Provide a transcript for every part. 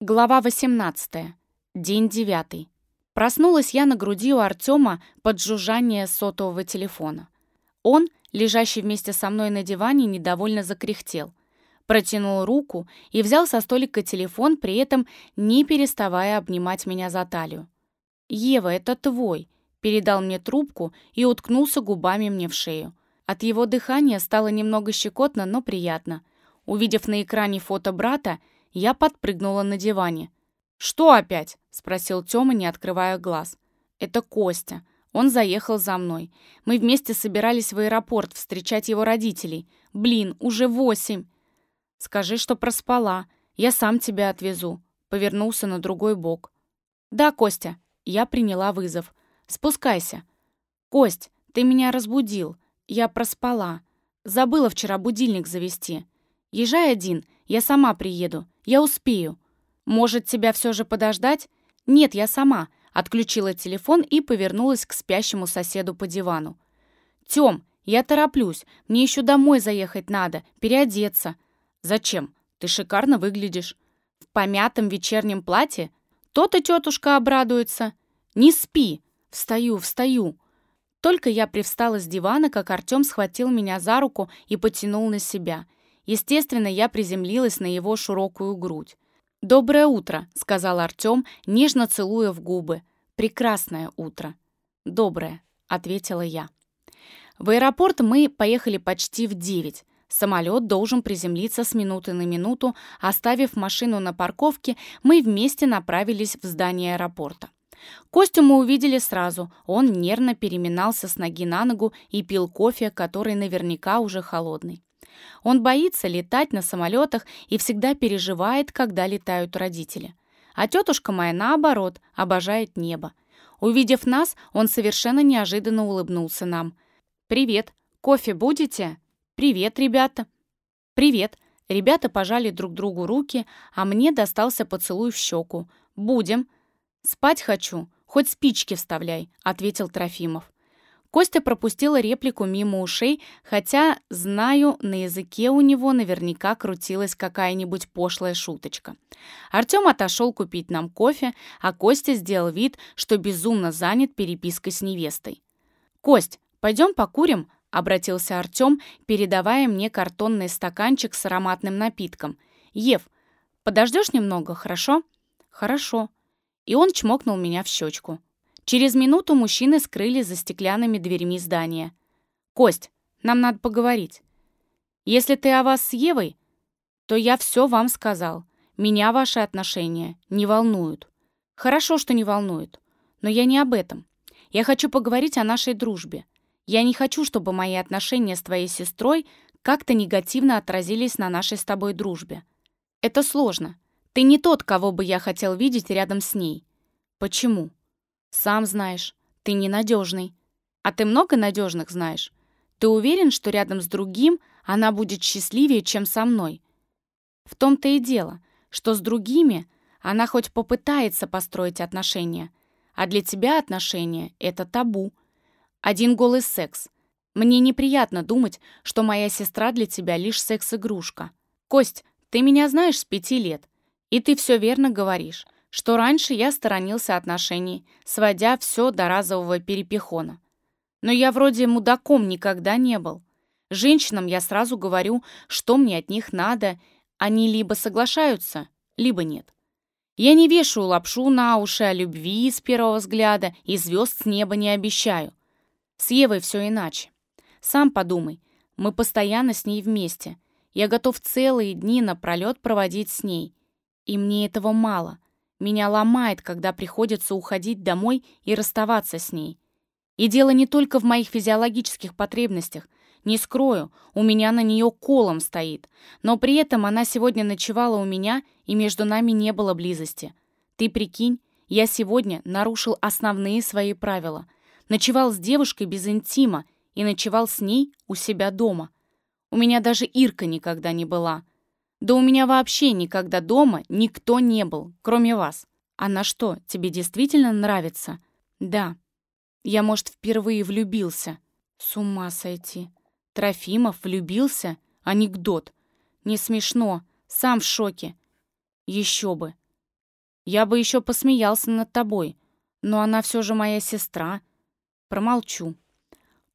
Глава 18. День девятый. Проснулась я на груди у Артема под жужжание сотового телефона. Он, лежащий вместе со мной на диване, недовольно закряхтел. Протянул руку и взял со столика телефон, при этом не переставая обнимать меня за талию. «Ева, это твой», — передал мне трубку и уткнулся губами мне в шею. От его дыхания стало немного щекотно, но приятно. Увидев на экране фото брата, я подпрыгнула на диване. «Что опять?» — спросил Тёма, не открывая глаз. «Это Костя. Он заехал за мной. Мы вместе собирались в аэропорт встречать его родителей. Блин, уже восемь!» «Скажи, что проспала. Я сам тебя отвезу». Повернулся на другой бок. «Да, Костя». Я приняла вызов. «Спускайся». «Кость, ты меня разбудил. Я проспала. Забыла вчера будильник завести. Езжай один, я сама приеду. Я успею. Может, тебя все же подождать? Нет, я сама. Отключила телефон и повернулась к спящему соседу по дивану. Тём, я тороплюсь. Мне еще домой заехать надо, переодеться. Зачем? Ты шикарно выглядишь. В помятом вечернем платье? То-то тетушка обрадуется. Не спи. Встаю, встаю. Только я привстала с дивана, как Артем схватил меня за руку и потянул на себя. Естественно, я приземлилась на его широкую грудь. «Доброе утро», — сказал Артем, нежно целуя в губы. «Прекрасное утро». «Доброе», — ответила я. В аэропорт мы поехали почти в девять. Самолет должен приземлиться с минуты на минуту. Оставив машину на парковке, мы вместе направились в здание аэропорта. Костю мы увидели сразу. Он нервно переминался с ноги на ногу и пил кофе, который наверняка уже холодный. Он боится летать на самолетах и всегда переживает, когда летают родители. А тетушка моя, наоборот, обожает небо. Увидев нас, он совершенно неожиданно улыбнулся нам. «Привет! Кофе будете?» «Привет, ребята!» «Привет!» Ребята пожали друг другу руки, а мне достался поцелуй в щеку. «Будем!» «Спать хочу, хоть спички вставляй», — ответил Трофимов. Костя пропустила реплику мимо ушей, хотя, знаю, на языке у него наверняка крутилась какая-нибудь пошлая шуточка. Артем отошел купить нам кофе, а Костя сделал вид, что безумно занят перепиской с невестой. «Кость, пойдем покурим?» — обратился Артем, передавая мне картонный стаканчик с ароматным напитком. «Ев, подождешь немного, хорошо?» «Хорошо». И он чмокнул меня в щечку. Через минуту мужчины скрылись за стеклянными дверьми здания. «Кость, нам надо поговорить. Если ты о вас с Евой, то я все вам сказал. Меня ваши отношения не волнуют. Хорошо, что не волнуют. Но я не об этом. Я хочу поговорить о нашей дружбе. Я не хочу, чтобы мои отношения с твоей сестрой как-то негативно отразились на нашей с тобой дружбе. Это сложно. Ты не тот, кого бы я хотел видеть рядом с ней. Почему? Сам знаешь, ты ненадежный. А ты много надежных знаешь? Ты уверен, что рядом с другим она будет счастливее, чем со мной? В том-то и дело, что с другими она хоть попытается построить отношения, а для тебя отношения — это табу. Один голый секс. Мне неприятно думать, что моя сестра для тебя лишь секс-игрушка. Кость, ты меня знаешь с пяти лет, и ты все верно говоришь что раньше я сторонился отношений, сводя все до разового перепихона. Но я вроде мудаком никогда не был. Женщинам я сразу говорю, что мне от них надо, они либо соглашаются, либо нет. Я не вешаю лапшу на уши о любви с первого взгляда и звезд с неба не обещаю. С Евой все иначе. Сам подумай, мы постоянно с ней вместе. Я готов целые дни напролет проводить с ней. И мне этого мало. Меня ломает, когда приходится уходить домой и расставаться с ней. И дело не только в моих физиологических потребностях. Не скрою, у меня на нее колом стоит. Но при этом она сегодня ночевала у меня, и между нами не было близости. Ты прикинь, я сегодня нарушил основные свои правила. Ночевал с девушкой без интима и ночевал с ней у себя дома. У меня даже Ирка никогда не была. Да у меня вообще никогда дома никто не был, кроме вас. Она что, тебе действительно нравится? Да. Я, может, впервые влюбился. С ума сойти. Трофимов влюбился? Анекдот. Не смешно. Сам в шоке. Еще бы. Я бы еще посмеялся над тобой, но она все же моя сестра. Промолчу.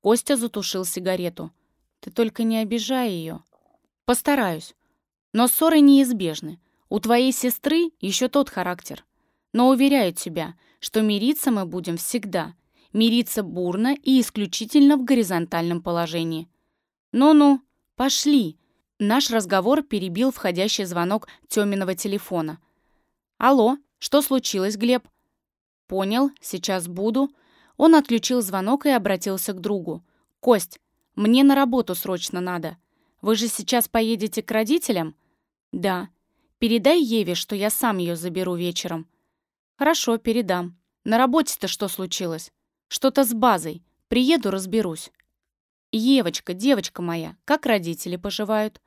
Костя затушил сигарету. Ты только не обижай ее. Постараюсь. Но ссоры неизбежны. У твоей сестры еще тот характер. Но уверяю тебя, что мириться мы будем всегда. Мириться бурно и исключительно в горизонтальном положении. Ну-ну, пошли. Наш разговор перебил входящий звонок Тёминого телефона. «Алло, что случилось, Глеб?» «Понял, сейчас буду». Он отключил звонок и обратился к другу. «Кость, мне на работу срочно надо. Вы же сейчас поедете к родителям?» «Да. Передай Еве, что я сам ее заберу вечером». «Хорошо, передам. На работе-то что случилось?» «Что-то с базой. Приеду, разберусь». «Евочка, девочка моя, как родители поживают?»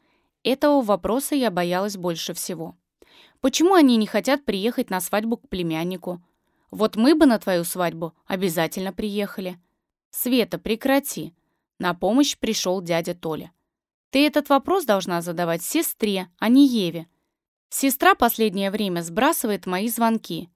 Этого вопроса я боялась больше всего. Почему они не хотят приехать на свадьбу к племяннику? Вот мы бы на твою свадьбу обязательно приехали. Света, прекрати. На помощь пришел дядя Толя. Ты этот вопрос должна задавать сестре, а не Еве. Сестра последнее время сбрасывает мои звонки.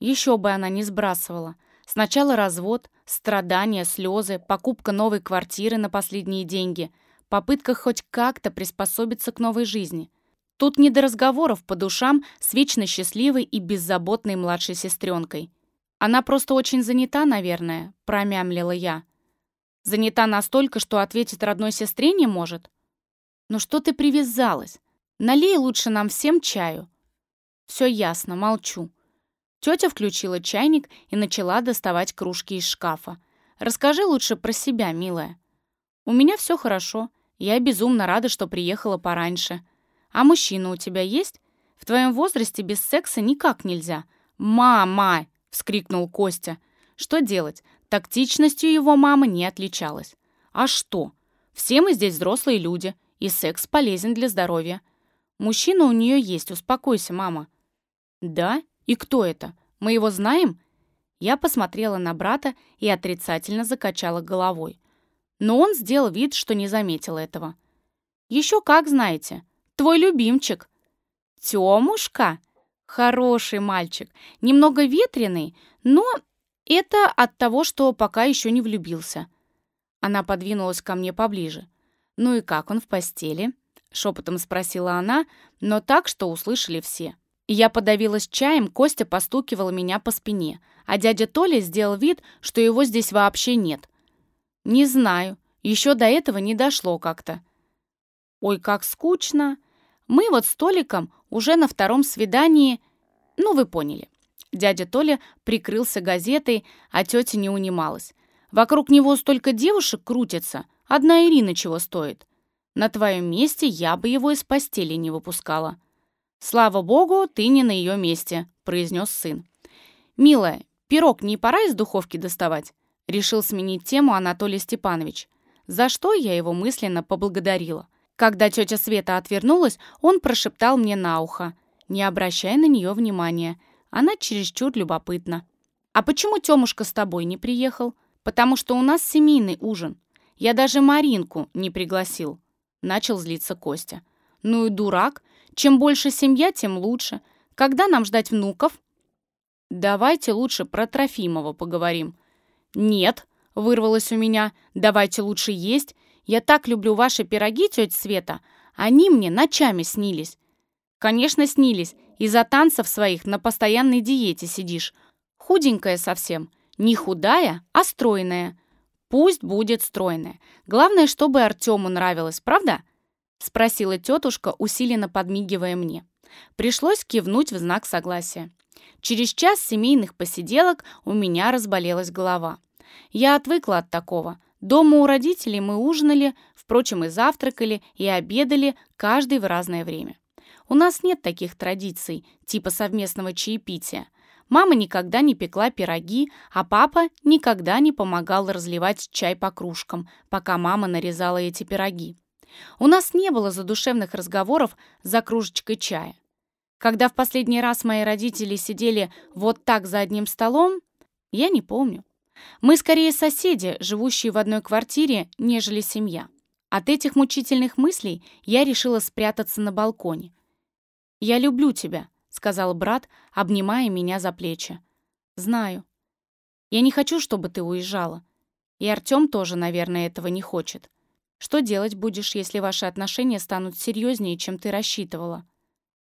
Еще бы она не сбрасывала. Сначала развод, страдания, слезы, покупка новой квартиры на последние деньги, попытка хоть как-то приспособиться к новой жизни. Тут не до разговоров по душам с вечно счастливой и беззаботной младшей сестренкой. Она просто очень занята, наверное, промямлила я. Занята настолько, что ответить родной сестре не может? «Ну что ты привязалась? Налей лучше нам всем чаю». «Все ясно, молчу». Тетя включила чайник и начала доставать кружки из шкафа. «Расскажи лучше про себя, милая». «У меня все хорошо. Я безумно рада, что приехала пораньше. А мужчина у тебя есть? В твоем возрасте без секса никак нельзя». «Мама!» — вскрикнул Костя. Что делать? Тактичностью его мама не отличалась. «А что? Все мы здесь взрослые люди и секс полезен для здоровья. Мужчина у нее есть, успокойся, мама». «Да? И кто это? Мы его знаем?» Я посмотрела на брата и отрицательно закачала головой. Но он сделал вид, что не заметил этого. «Еще как знаете. Твой любимчик». «Темушка?» «Хороший мальчик. Немного ветреный, но это от того, что пока еще не влюбился». Она подвинулась ко мне поближе. «Ну и как он в постели?» — шепотом спросила она, но так, что услышали все. Я подавилась чаем, Костя постукивал меня по спине, а дядя Толя сделал вид, что его здесь вообще нет. «Не знаю, еще до этого не дошло как-то». «Ой, как скучно! Мы вот с Толиком уже на втором свидании... Ну, вы поняли». Дядя Толя прикрылся газетой, а тетя не унималась. «Вокруг него столько девушек крутится, Одна Ирина чего стоит? На твоем месте я бы его из постели не выпускала. Слава богу, ты не на ее месте, произнес сын. Милая, пирог не пора из духовки доставать? Решил сменить тему Анатолий Степанович. За что я его мысленно поблагодарила. Когда тетя Света отвернулась, он прошептал мне на ухо. Не обращай на нее внимания. Она чересчур любопытна. «А почему Тёмушка с тобой не приехал? Потому что у нас семейный ужин. Я даже Маринку не пригласил. Начал злиться Костя. Ну и дурак. Чем больше семья, тем лучше. Когда нам ждать внуков? Давайте лучше про Трофимова поговорим. Нет, вырвалось у меня. Давайте лучше есть. Я так люблю ваши пироги, тетя Света. Они мне ночами снились. Конечно, снились. Из-за танцев своих на постоянной диете сидишь. Худенькая совсем. Не худая, а стройная. Пусть будет стройная. Главное, чтобы Артему нравилось, правда?» Спросила тетушка, усиленно подмигивая мне. Пришлось кивнуть в знак согласия. Через час семейных посиделок у меня разболелась голова. Я отвыкла от такого. Дома у родителей мы ужинали, впрочем, и завтракали, и обедали, каждый в разное время. У нас нет таких традиций, типа совместного чаепития. Мама никогда не пекла пироги, а папа никогда не помогал разливать чай по кружкам, пока мама нарезала эти пироги. У нас не было задушевных разговоров за кружечкой чая. Когда в последний раз мои родители сидели вот так за одним столом, я не помню. Мы скорее соседи, живущие в одной квартире, нежели семья. От этих мучительных мыслей я решила спрятаться на балконе. «Я люблю тебя», сказал брат, обнимая меня за плечи. «Знаю. Я не хочу, чтобы ты уезжала. И Артем тоже, наверное, этого не хочет. Что делать будешь, если ваши отношения станут серьезнее, чем ты рассчитывала?»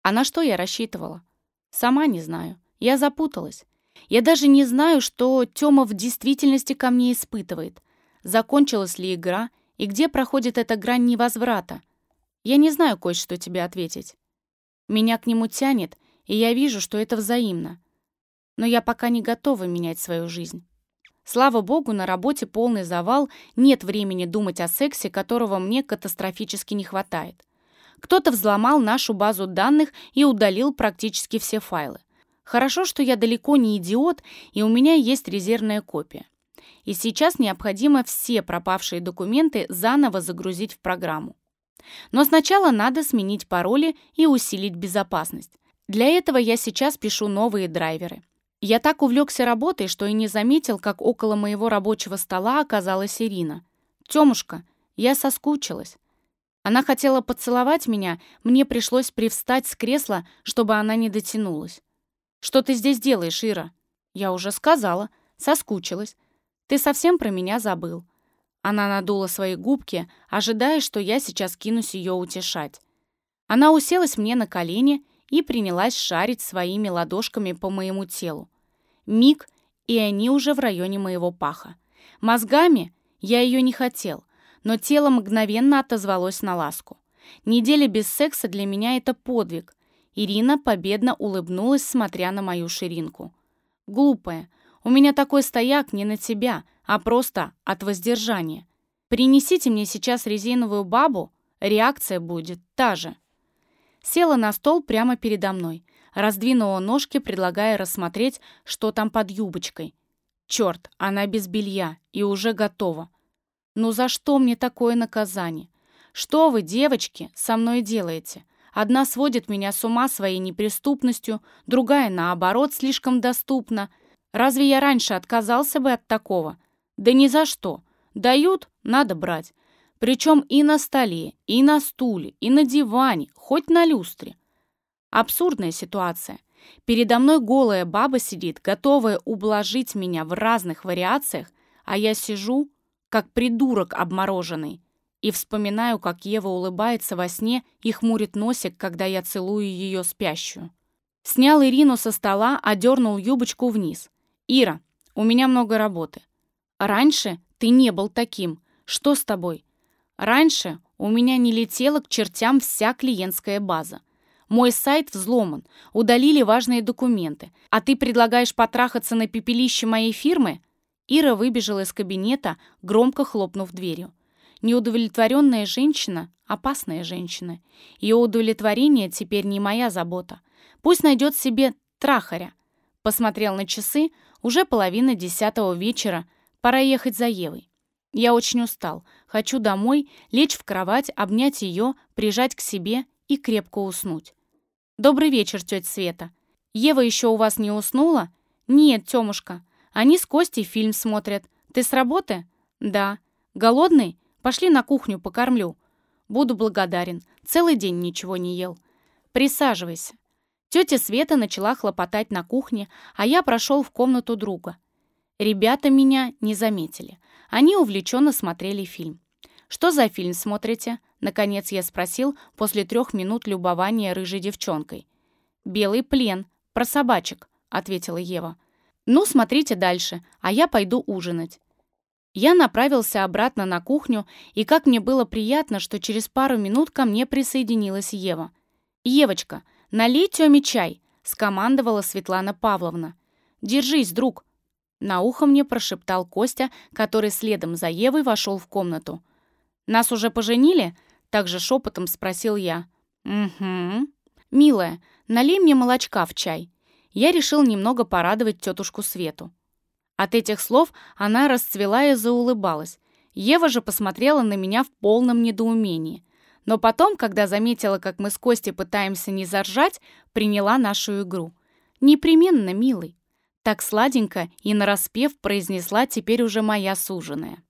«А на что я рассчитывала?» «Сама не знаю. Я запуталась. Я даже не знаю, что Тёма в действительности ко мне испытывает. Закончилась ли игра и где проходит эта грань невозврата? Я не знаю кое-что тебе ответить. Меня к нему тянет, и я вижу, что это взаимно. Но я пока не готова менять свою жизнь. Слава богу, на работе полный завал, нет времени думать о сексе, которого мне катастрофически не хватает. Кто-то взломал нашу базу данных и удалил практически все файлы. Хорошо, что я далеко не идиот, и у меня есть резервная копия. И сейчас необходимо все пропавшие документы заново загрузить в программу. Но сначала надо сменить пароли и усилить безопасность. Для этого я сейчас пишу новые драйверы. Я так увлекся работой, что и не заметил, как около моего рабочего стола оказалась Ирина. «Тёмушка, я соскучилась». Она хотела поцеловать меня, мне пришлось привстать с кресла, чтобы она не дотянулась. «Что ты здесь делаешь, Ира?» «Я уже сказала. Соскучилась. Ты совсем про меня забыл». Она надула свои губки, ожидая, что я сейчас кинусь ее утешать. Она уселась мне на колени и принялась шарить своими ладошками по моему телу. Миг, и они уже в районе моего паха. Мозгами я ее не хотел, но тело мгновенно отозвалось на ласку. Неделя без секса для меня — это подвиг, Ирина победно улыбнулась, смотря на мою ширинку. «Глупая, у меня такой стояк не на тебя, а просто от воздержания. Принесите мне сейчас резиновую бабу, реакция будет та же». Села на стол прямо передо мной, раздвинула ножки, предлагая рассмотреть, что там под юбочкой. Черт, она без белья и уже готова. Ну за что мне такое наказание? Что вы, девочки, со мной делаете? Одна сводит меня с ума своей неприступностью, другая, наоборот, слишком доступна. Разве я раньше отказался бы от такого? Да ни за что. Дают — надо брать. Причем и на столе, и на стуле, и на диване, хоть на люстре. Абсурдная ситуация. Передо мной голая баба сидит, готовая ублажить меня в разных вариациях, а я сижу, как придурок обмороженный и вспоминаю, как Ева улыбается во сне и хмурит носик, когда я целую ее спящую. Снял Ирину со стола, одернул юбочку вниз. «Ира, у меня много работы. Раньше ты не был таким. Что с тобой? Раньше у меня не летела к чертям вся клиентская база. Мой сайт взломан, удалили важные документы, а ты предлагаешь потрахаться на пепелище моей фирмы?» Ира выбежала из кабинета, громко хлопнув дверью. Неудовлетворенная женщина — опасная женщина. Ее удовлетворение теперь не моя забота. Пусть найдет себе трахаря. Посмотрел на часы, уже половина десятого вечера, пора ехать за Евой. Я очень устал, хочу домой, лечь в кровать, обнять ее, прижать к себе и крепко уснуть. «Добрый вечер, тетя Света. Ева еще у вас не уснула?» «Нет, Темушка. Они с Костей фильм смотрят. Ты с работы?» «Да. Голодный?» Пошли на кухню, покормлю. Буду благодарен. Целый день ничего не ел. Присаживайся. Тетя Света начала хлопотать на кухне, а я прошел в комнату друга. Ребята меня не заметили. Они увлеченно смотрели фильм. «Что за фильм смотрите?» Наконец я спросил после трех минут любования рыжей девчонкой. «Белый плен. Про собачек», — ответила Ева. «Ну, смотрите дальше, а я пойду ужинать. Я направился обратно на кухню, и как мне было приятно, что через пару минут ко мне присоединилась Ева. «Евочка, налей Тёме чай», — скомандовала Светлана Павловна. «Держись, друг», — на ухо мне прошептал Костя, который следом за Евой вошел в комнату. «Нас уже поженили?» — также шепотом спросил я. «Угу». «Милая, налей мне молочка в чай». Я решил немного порадовать тетушку Свету. От этих слов она расцвела и заулыбалась. Ева же посмотрела на меня в полном недоумении. Но потом, когда заметила, как мы с Костей пытаемся не заржать, приняла нашу игру. «Непременно, милый». Так сладенько и нараспев произнесла теперь уже моя суженая.